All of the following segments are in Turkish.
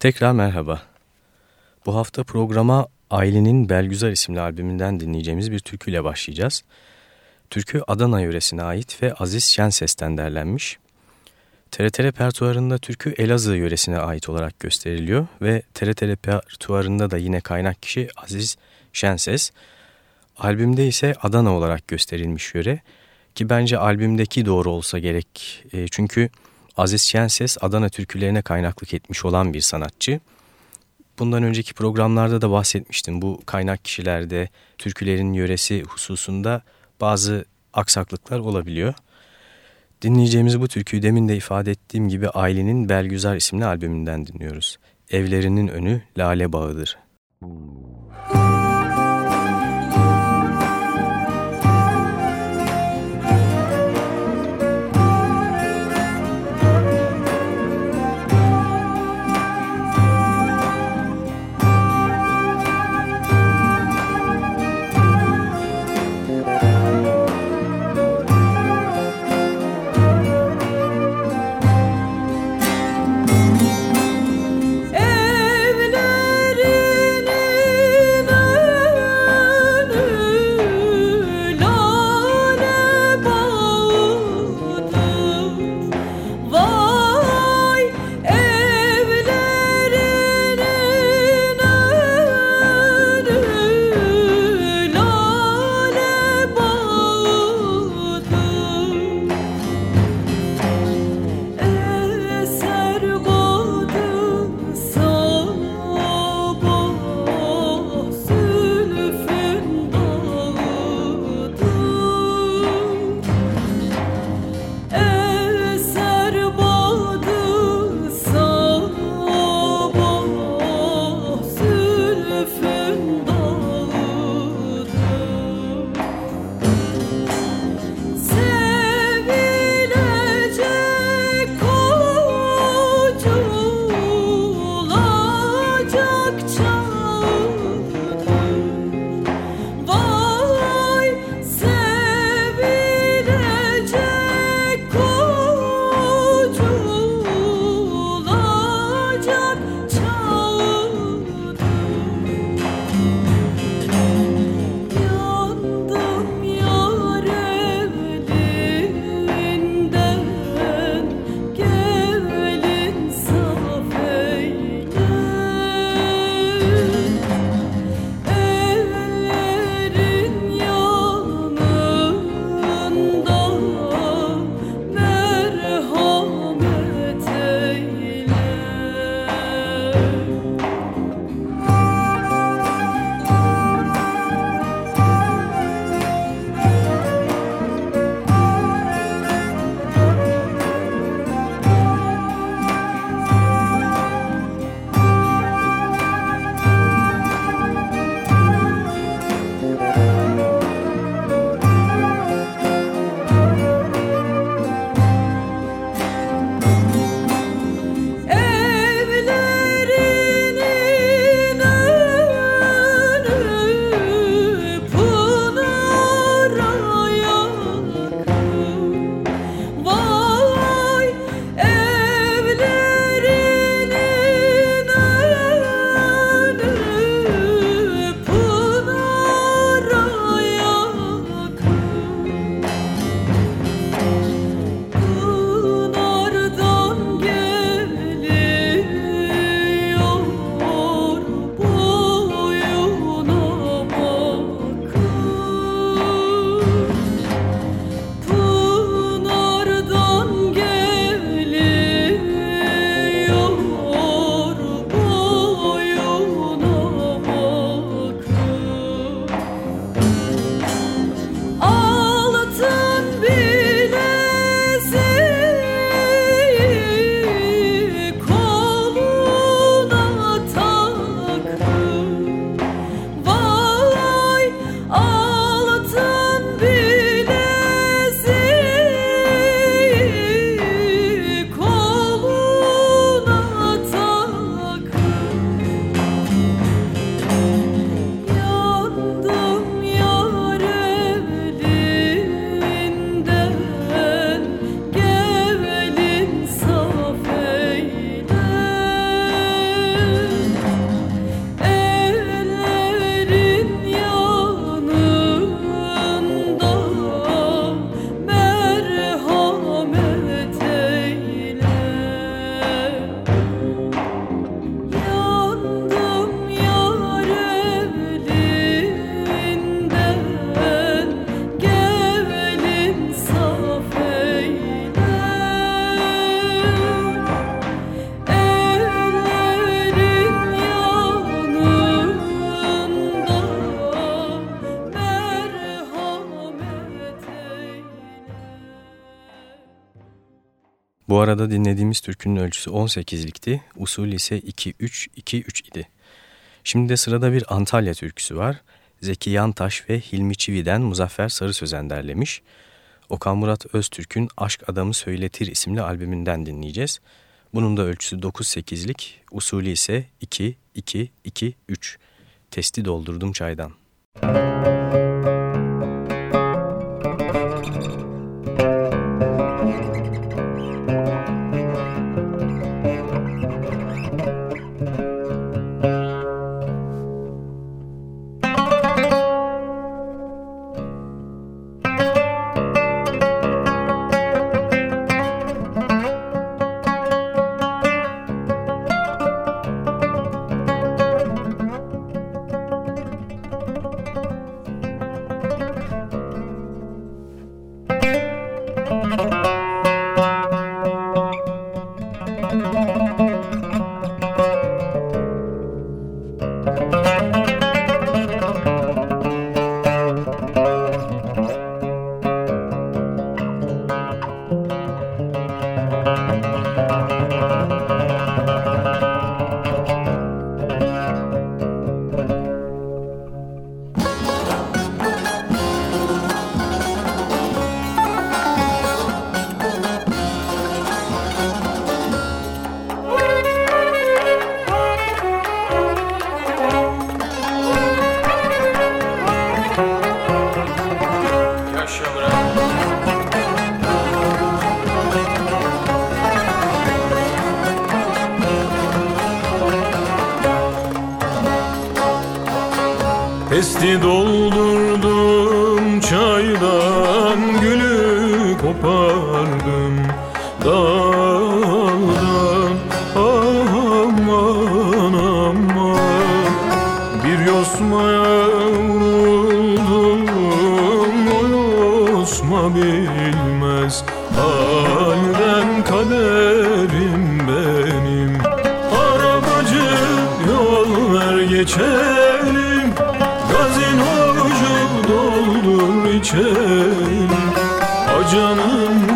Tekrar merhaba. Bu hafta programa Ailenin Belgüzar isimli albümünden dinleyeceğimiz bir türküyle başlayacağız. Türkü Adana yöresine ait ve Aziz Şenses'ten derlenmiş. TRT repertuarında türkü Elazığ yöresine ait olarak gösteriliyor ve TRT repertuarında da yine kaynak kişi Aziz Şenses. Albümde ise Adana olarak gösterilmiş yöre ki bence albümdeki doğru olsa gerek. E, çünkü Aziz Şenses Adana türkülerine kaynaklık etmiş olan bir sanatçı. Bundan önceki programlarda da bahsetmiştim. Bu kaynak kişilerde türkülerin yöresi hususunda bazı aksaklıklar olabiliyor. Dinleyeceğimiz bu türküyü demin de ifade ettiğim gibi Ailenin Belgüzar isimli albümünden dinliyoruz. Evlerinin önü lale bağıdır. Müzik arada dinlediğimiz türkünün ölçüsü 18'likti, usul ise 2-3-2-3 idi. Şimdi de sırada bir Antalya türküsü var. Zeki Yantaş ve Hilmi Çivi'den Muzaffer Sarı Sözen derlemiş. Okan Murat Öztürk'ün Aşk Adamı Söyletir isimli albümünden dinleyeceğiz. Bunun da ölçüsü 9-8'lik, usulü ise 2-2-2-3. Testi doldurdum çaydan. Müzik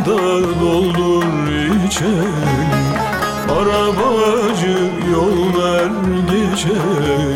da doldur içelim Arabacı yol ver geçelim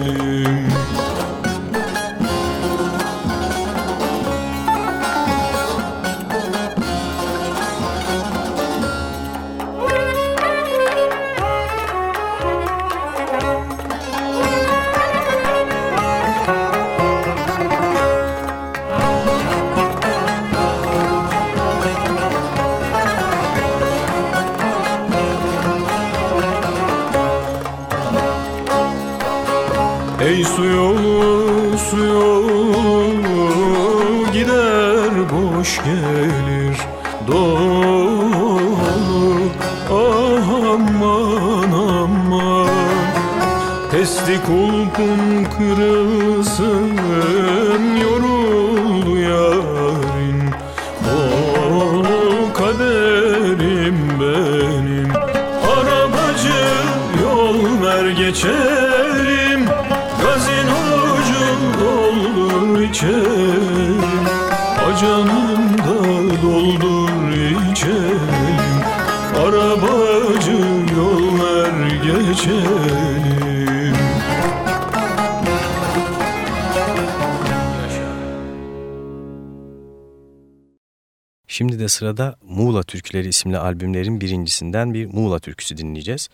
Şimdi sırada Muğla Türküleri isimli albümlerin birincisinden bir Muğla türküsü dinleyeceğiz.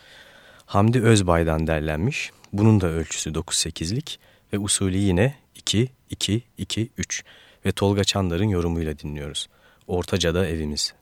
Hamdi Özbay'dan derlenmiş. Bunun da ölçüsü 9-8'lik ve usulü yine 2-2-2-3 ve Tolga Çandar'ın yorumuyla dinliyoruz. Ortaca'da evimiz.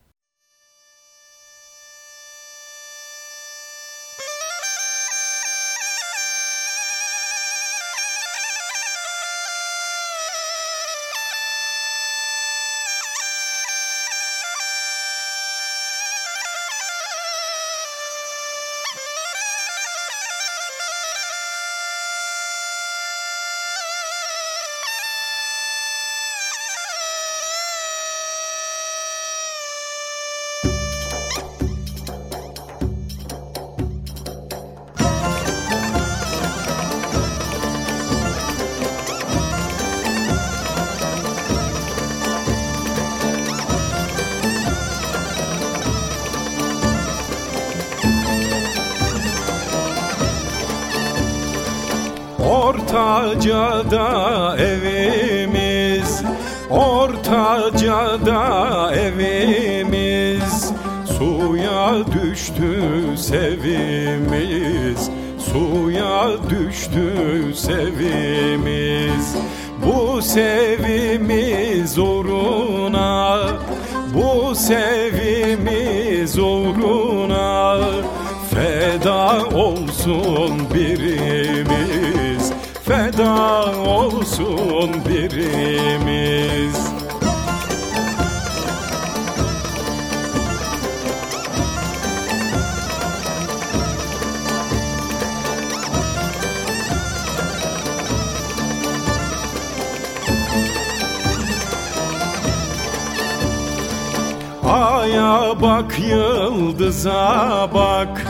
Bak yıldıza bak.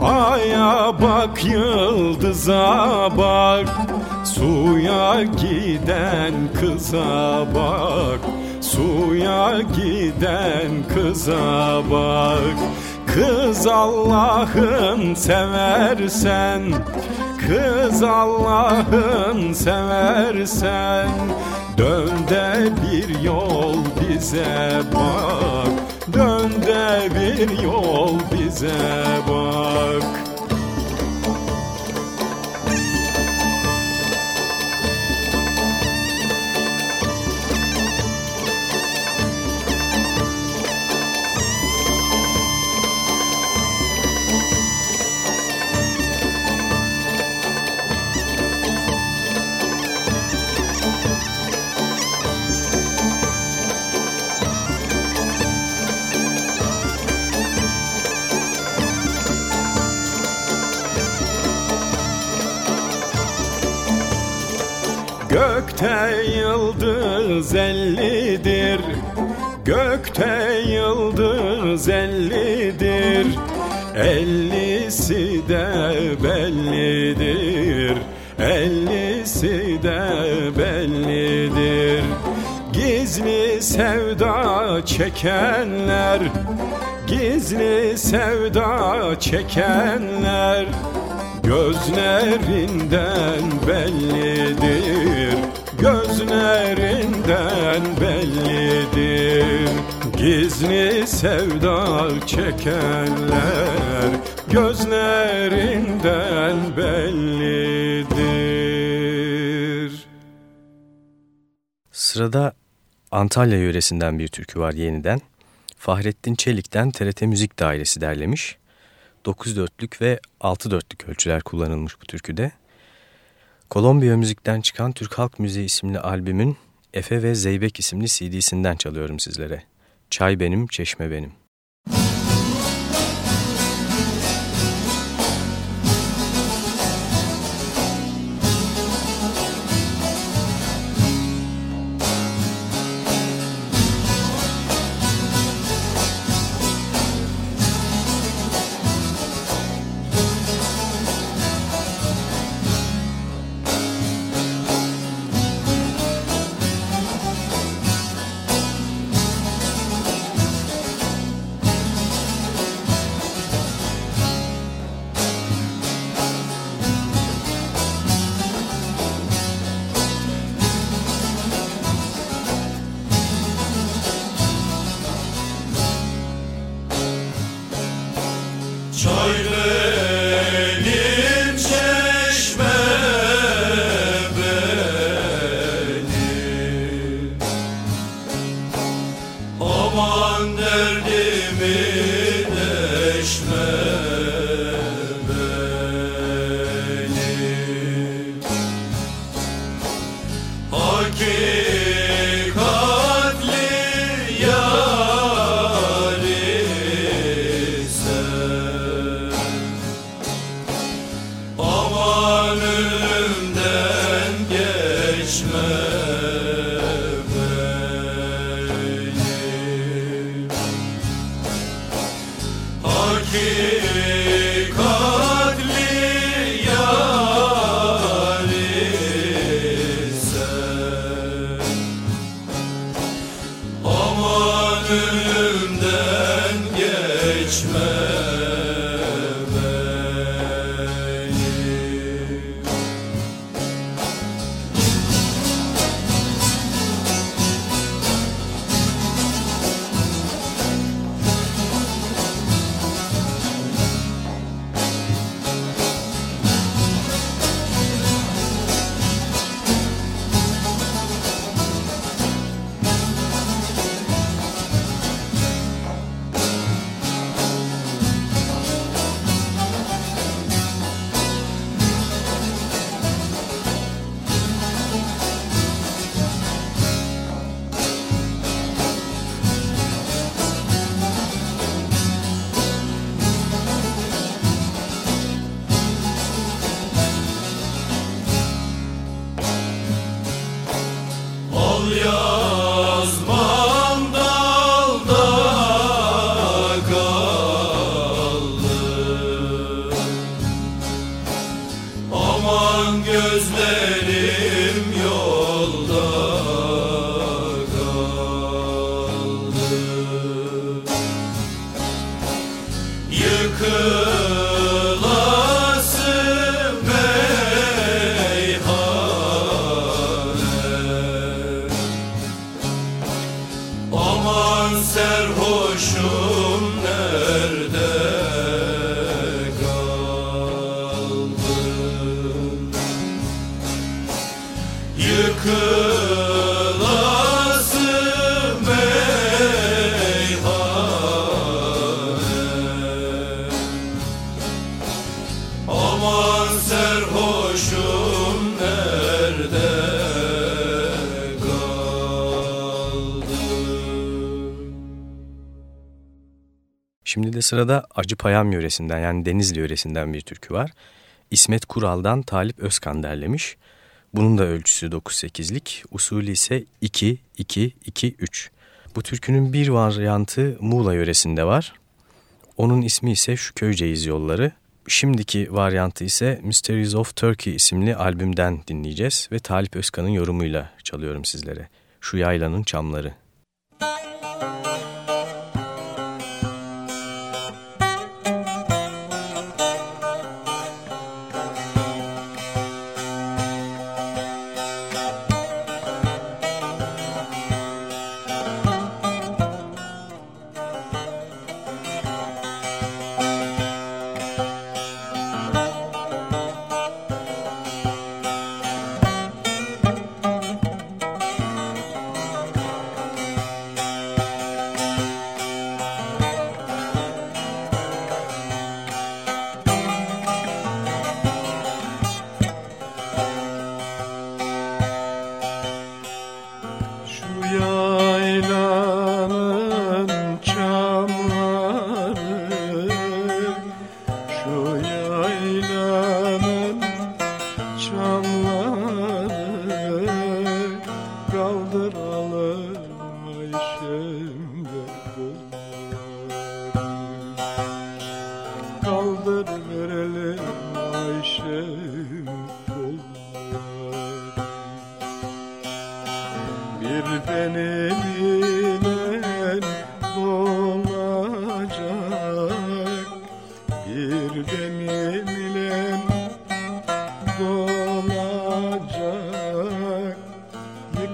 Aya bak yıldıza bak. Suya giden kıza bak. Suya giden kıza bak. Kız Allah'ın seversen Kız Allah'ın seversen Dön de bir yol bize bak. Dön de bir yol bize bak Gökte yıldız ellidir. Gökte yıldız ellidir. Ellisi de bellidir. Ellisi de bellidir. Gizli sevda çekenler Gizli sevda çekenler Gözlerinden bellidir Gözlerinden bellidir Gizli sevda çekenler Gözlerinden bellidir Sırada Antalya yöresinden bir türkü var yeniden. Fahrettin Çelik'ten TRT Müzik Dairesi derlemiş. 9 dörtlük ve 6 dörtlük ölçüler kullanılmış bu türküde. Kolombiya Müzik'ten çıkan Türk Halk Müziği isimli albümün Efe ve Zeybek isimli CD'sinden çalıyorum sizlere. Çay benim, çeşme benim. Joy sırada Acıpayam yöresinden yani Denizli yöresinden bir türkü var. İsmet Kural'dan Talip Özkan derlemiş. Bunun da ölçüsü 9-8'lik, usulü ise 2-2-2-3. Bu türkünün bir varyantı Muğla yöresinde var. Onun ismi ise Şu Köyceğiz Yolları. Şimdiki varyantı ise Mysteries of Turkey isimli albümden dinleyeceğiz ve Talip Özkan'ın yorumuyla çalıyorum sizlere. Şu Yaylanın Çamları.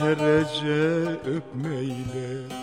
yarın dedikleri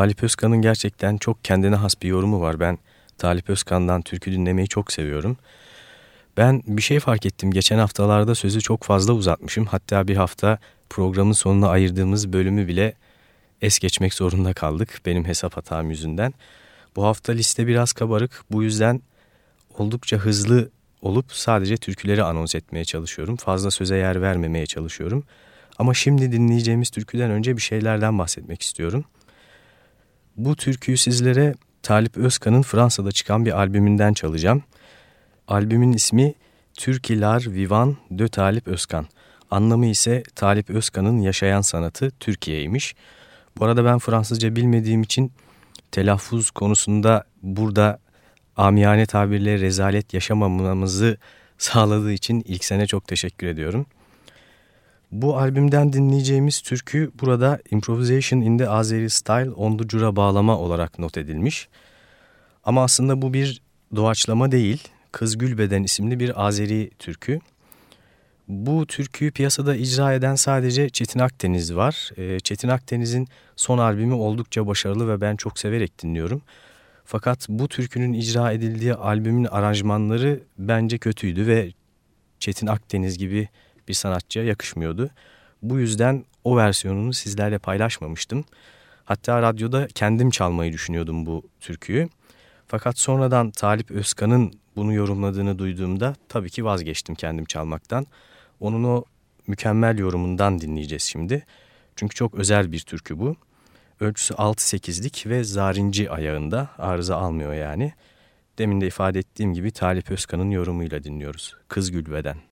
Talip Özkan'ın gerçekten çok kendine has bir yorumu var. Ben Talip Özkan'dan türkü dinlemeyi çok seviyorum. Ben bir şey fark ettim. Geçen haftalarda sözü çok fazla uzatmışım. Hatta bir hafta programın sonuna ayırdığımız bölümü bile es geçmek zorunda kaldık benim hesap hatam yüzünden. Bu hafta liste biraz kabarık. Bu yüzden oldukça hızlı olup sadece türküleri anons etmeye çalışıyorum. Fazla söze yer vermemeye çalışıyorum. Ama şimdi dinleyeceğimiz türküden önce bir şeylerden bahsetmek istiyorum. Bu türküyü sizlere Talip Özkan'ın Fransa'da çıkan bir albümünden çalacağım. Albümün ismi Türkilar Vivan de Talip Özkan. Anlamı ise Talip Özkan'ın yaşayan sanatı Türkiye'ymiş. Bu arada ben Fransızca bilmediğim için telaffuz konusunda burada amiyane tabirle rezalet yaşamamamızı sağladığı için ilk sene çok teşekkür ediyorum. Bu albümden dinleyeceğimiz türkü burada Improvisation in the Azeri Style on bağlama olarak not edilmiş. Ama aslında bu bir doğaçlama değil, Kız Gülbeden isimli bir Azeri türkü. Bu türküyü piyasada icra eden sadece Çetin Akdeniz var. Ee, Çetin Akdeniz'in son albümü oldukça başarılı ve ben çok severek dinliyorum. Fakat bu türkünün icra edildiği albümün aranjmanları bence kötüydü ve Çetin Akdeniz gibi bir sanatçıya yakışmıyordu. Bu yüzden o versiyonunu sizlerle paylaşmamıştım. Hatta radyoda kendim çalmayı düşünüyordum bu türküyü. Fakat sonradan Talip Özkan'ın bunu yorumladığını duyduğumda tabii ki vazgeçtim kendim çalmaktan. Onun o mükemmel yorumundan dinleyeceğiz şimdi. Çünkü çok özel bir türkü bu. Ölçüsü 6-8'lik ve zarinci ayağında arıza almıyor yani. Demin de ifade ettiğim gibi Talip Özkan'ın yorumuyla dinliyoruz. Kız Gülbeden.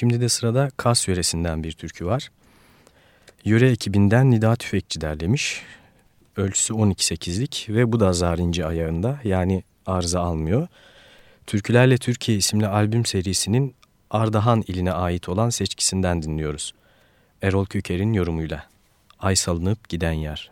Şimdi de sırada Kars yöresinden bir türkü var. Yöre ekibinden Nida Tüfekçi derlemiş. Ölçüsü 12-8'lik ve bu da zarinci ayağında yani arıza almıyor. Türkülerle Türkiye isimli albüm serisinin Ardahan iline ait olan seçkisinden dinliyoruz. Erol Köker'in yorumuyla. Ay salınıp giden yer.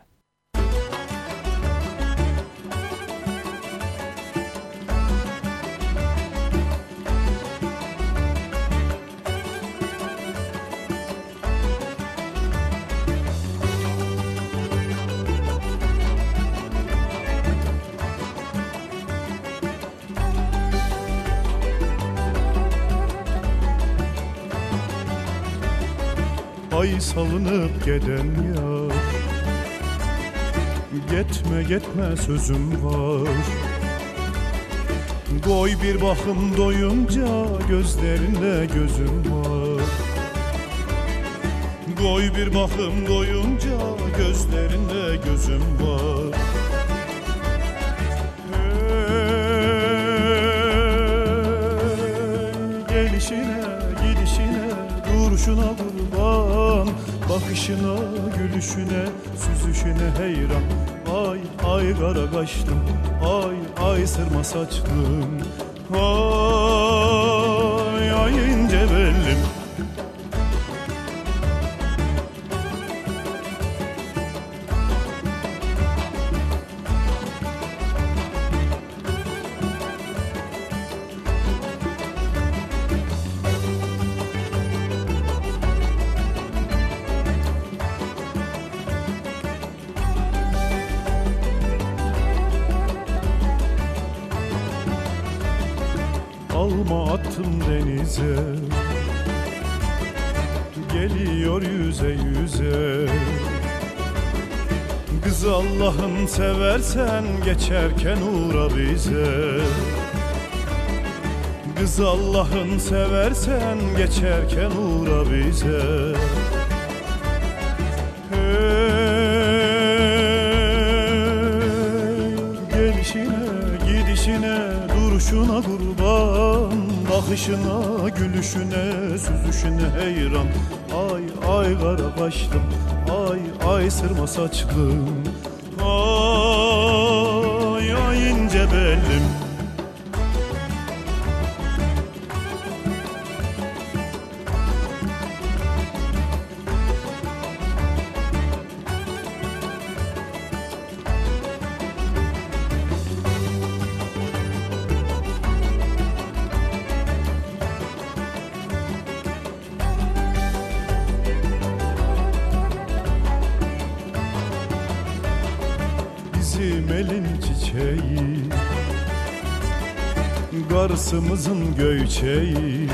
Salınıp geden yar. Gitme gitme sözüm var. Koy bir bakım doyunca gözlerinde gözüm var. Koy bir bakım doyunca gözlerinde gözüm var. Hey, Gelişine gidişine duruşuna kurban Bakışına gülüşüne süzüşüne heyran Ay ay kara kaşlım ay ay sırma saçlım. Ay ay ince bellim seversen geçerken uğra bize. Kız Allah'ın seversen geçerken uğra bize. Hey, gelişine gidişine duruşuna kurban. Bakışına gülüşüne süzüşüne heyran Ay ay kara başlım ay ay sırma saçlım ince Göçeği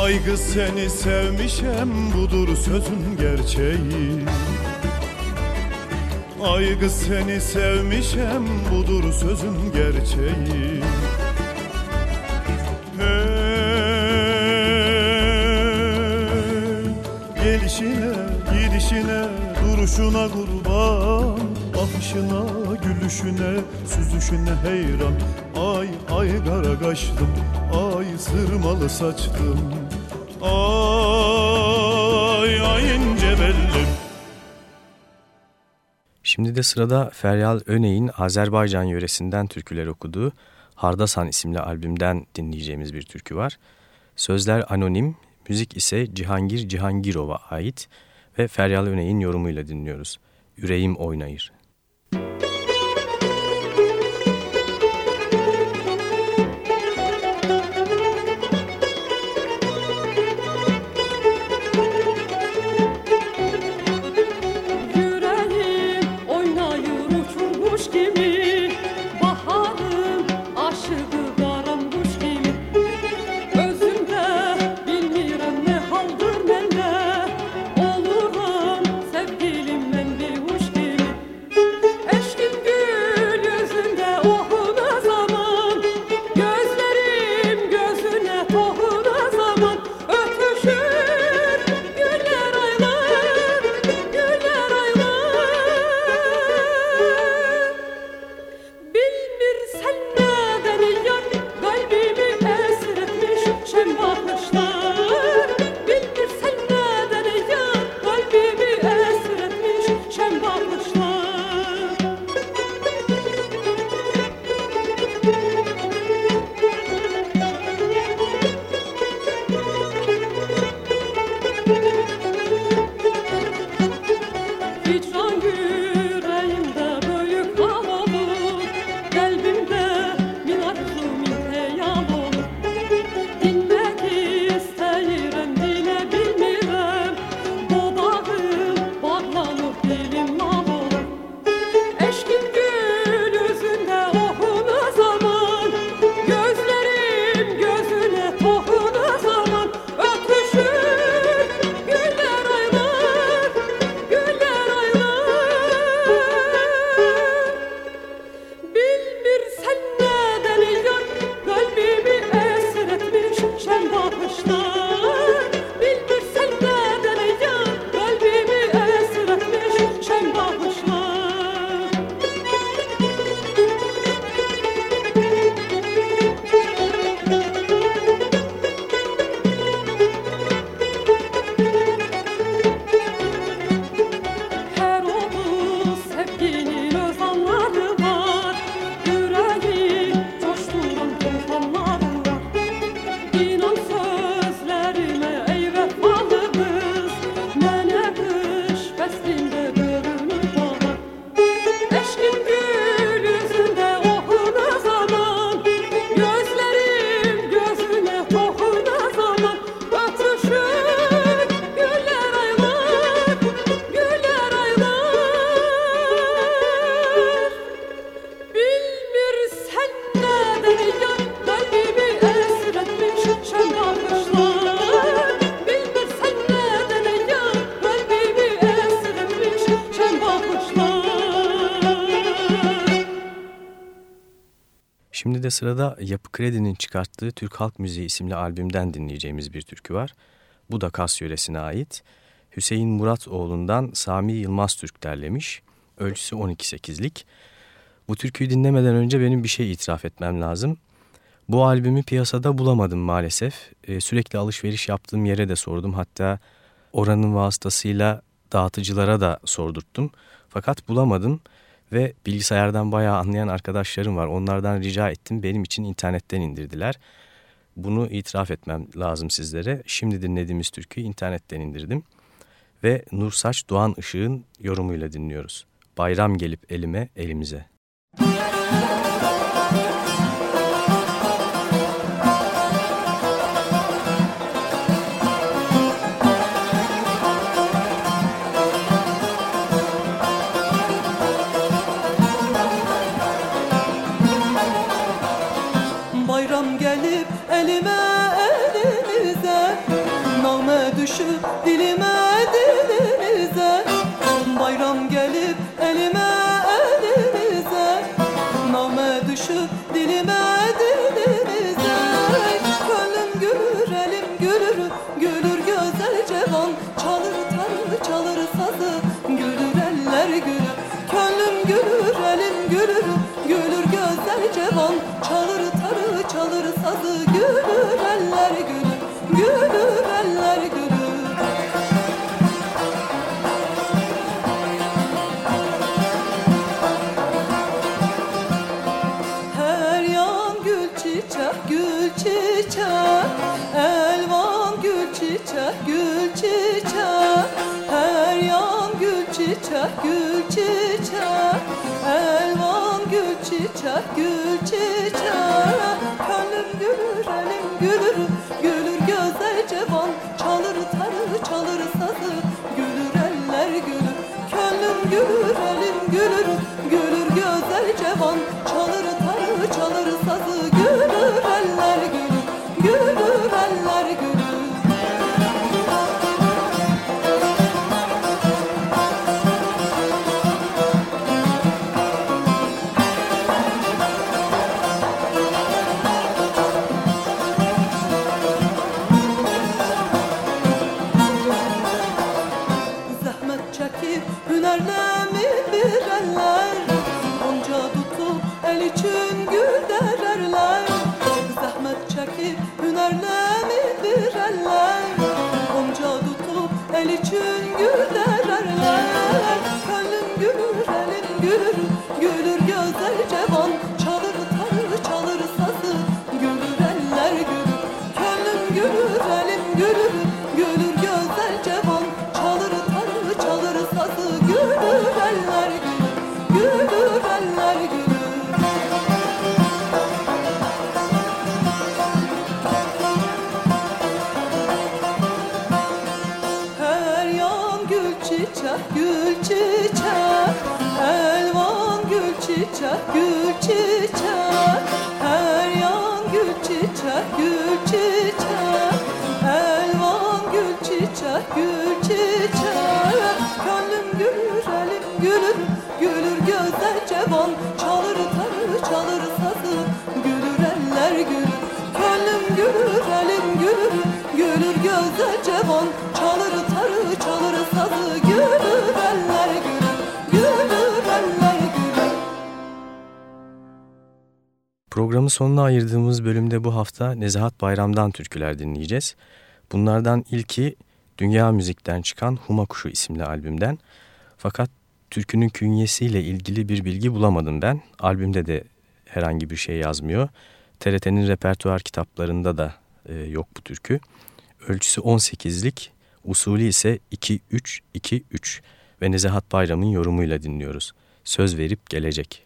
Ay kız seni sevmişem budur sözün gerçeği. Ay kız seni sevmişem budur sözün gerçeği. Hey, gelişine gidişine duruşuna kurban. Bakışına gülüşüne süzüşüne heyran kara kaşlım ay sırmalı saçlım Ay ay ince bellim Şimdi de sırada Feryal Öney'in Azerbaycan yöresinden türküler okuduğu Hardasan isimli albümden dinleyeceğimiz bir türkü var. Sözler anonim, müzik ise Cihangir Cihangirov'a ait ve Feryal Öney'in yorumuyla dinliyoruz. Yüreğim oynayır. Sırada Yapı Kredi'nin çıkarttığı Türk Halk Müziği isimli albümden dinleyeceğimiz bir türkü var. Bu da Kas yöresine ait. Hüseyin Muratoğlu'ndan Sami Yılmaz Türk derlemiş. Ölçüsü 12-8'lik. Bu türküyü dinlemeden önce benim bir şey itiraf etmem lazım. Bu albümü piyasada bulamadım maalesef. Ee, sürekli alışveriş yaptığım yere de sordum. Hatta oranın vasıtasıyla dağıtıcılara da sordurttum. Fakat bulamadım ve bilgisayardan bayağı anlayan arkadaşlarım var. Onlardan rica ettim. Benim için internetten indirdiler. Bunu itiraf etmem lazım sizlere. Şimdi dinlediğimiz türküyü internetten indirdim. Ve Nursaç Doğan Işık'ın yorumuyla dinliyoruz. Bayram gelip elime elimize. çiçek Elvan gül çiçek gül çiçek. Her yan gül çiçek gül çiçek. Elvan gül çiçek gül çiçek. Gönlüm gülür elim gülür çiçek gül çiçek Programın sonuna ayırdığımız bölümde bu hafta Nezahat Bayram'dan türküler dinleyeceğiz. Bunlardan ilki Dünya Müzik'ten çıkan Huma Kuşu isimli albümden. Fakat türkünün künyesiyle ilgili bir bilgi bulamadım ben. Albümde de herhangi bir şey yazmıyor. TRT'nin repertuar kitaplarında da e, yok bu türkü. Ölçüsü 18'lik, usulü ise 2-3-2-3 ve Nezahat Bayram'ın yorumuyla dinliyoruz. Söz verip gelecek.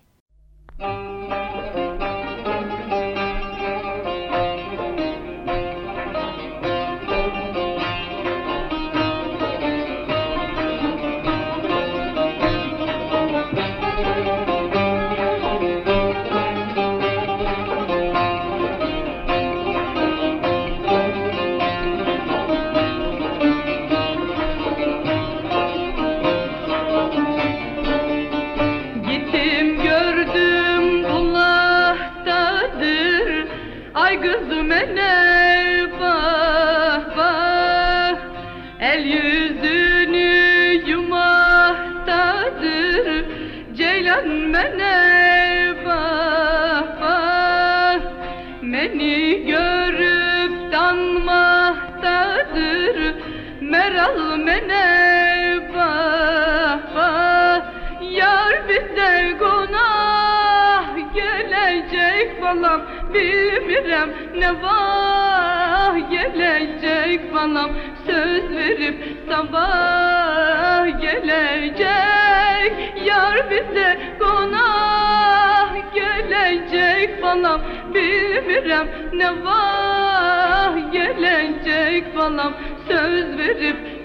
Balam. Bilmirəm ne var gelecek balam. Söz verip sabah gelecek. Yar bize konah gelecek balam. Bilmirəm ne var gelecek balam. Söz verip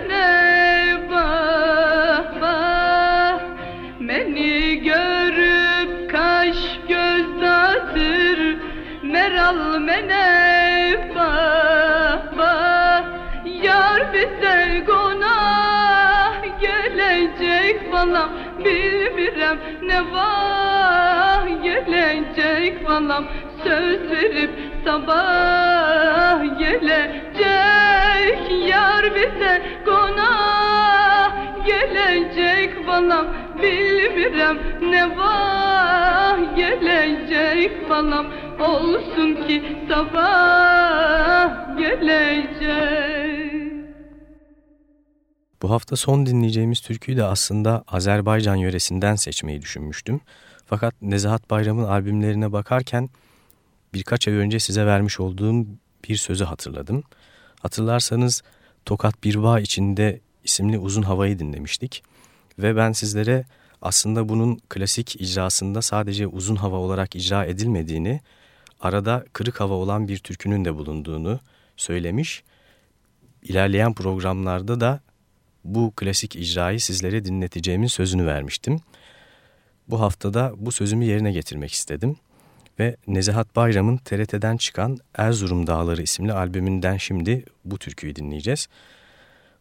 Gönül balam bilmirəm ne var gelecek balam söz verip sabah gelecek yar bize konah gelecek balam bilmirəm ne var gelecek balam olsun ki sabah gelecek Bu hafta son dinleyeceğimiz türküyü de aslında Azerbaycan yöresinden seçmeyi düşünmüştüm. Fakat Nezahat Bayram'ın albümlerine bakarken birkaç ay önce size vermiş olduğum bir sözü hatırladım. Hatırlarsanız Tokat Bir Bağ içinde isimli uzun havayı dinlemiştik. Ve ben sizlere aslında bunun klasik icrasında sadece uzun hava olarak icra edilmediğini, arada kırık hava olan bir türkünün de bulunduğunu söylemiş. İlerleyen programlarda da bu klasik icrayı sizlere dinleteceğimin sözünü vermiştim. Bu haftada bu sözümü yerine getirmek istedim ve Nezahat Bayram'ın TRT'den çıkan Erzurum Dağları isimli albümünden şimdi bu türküyü dinleyeceğiz.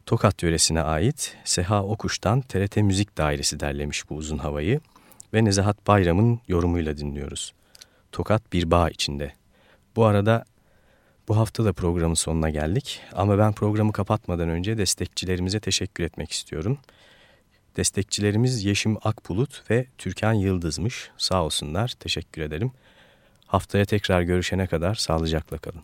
Tokat yöresine ait Seha Okuş'tan TRT Müzik Dairesi derlemiş bu uzun havayı ve Nezahat Bayram'ın yorumuyla dinliyoruz. Tokat bir bağ içinde. Bu arada bu hafta da programın sonuna geldik ama ben programı kapatmadan önce destekçilerimize teşekkür etmek istiyorum. Destekçilerimiz Yeşim Akbulut ve Türkan Yıldız'mış. Sağ olsunlar, teşekkür ederim. Haftaya tekrar görüşene kadar sağlıcakla kalın.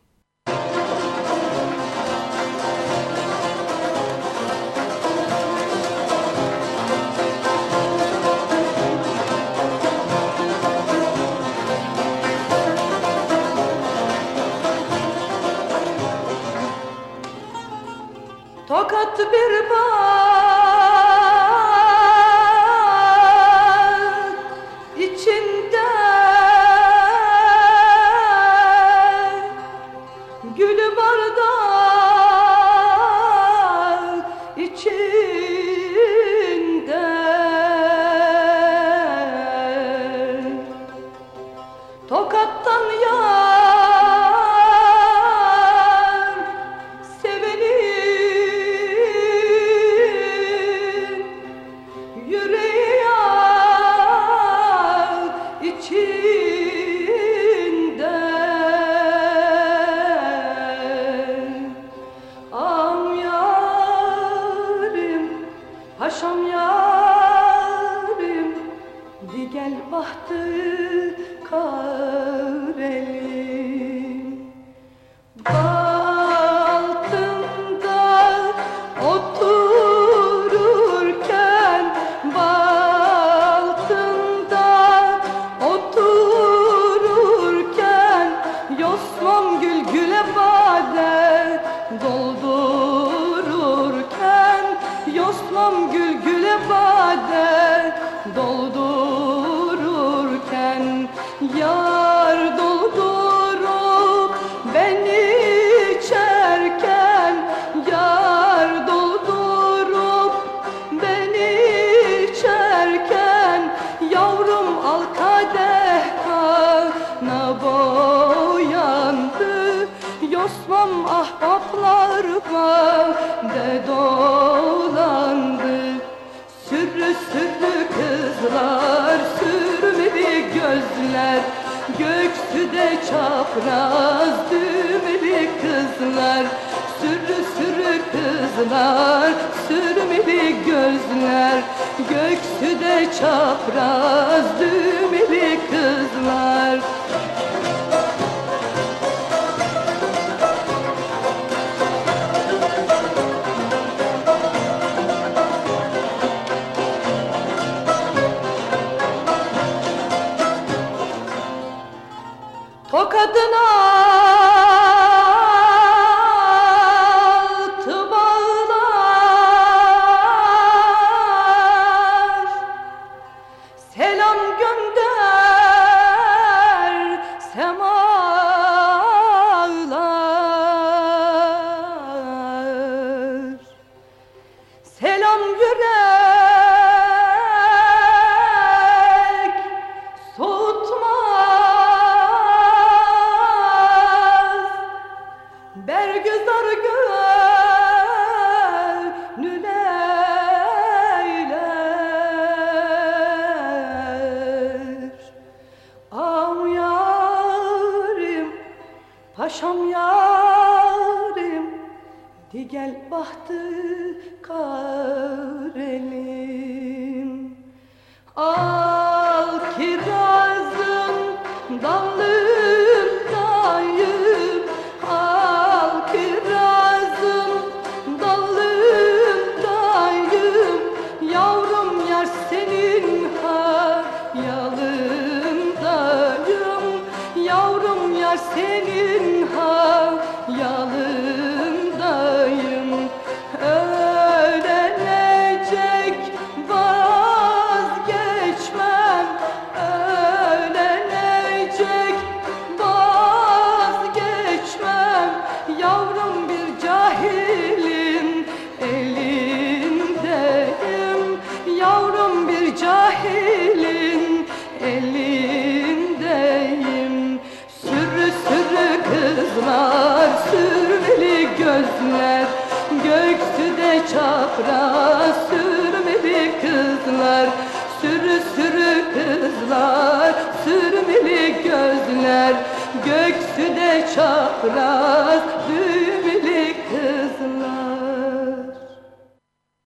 Yoslam gül güle bade doldururken ya de çapraz düğmeli kızlar Sürü sürü kızlar sürmeli gözler Göksü de çapraz düğmeli kızlar. kadına.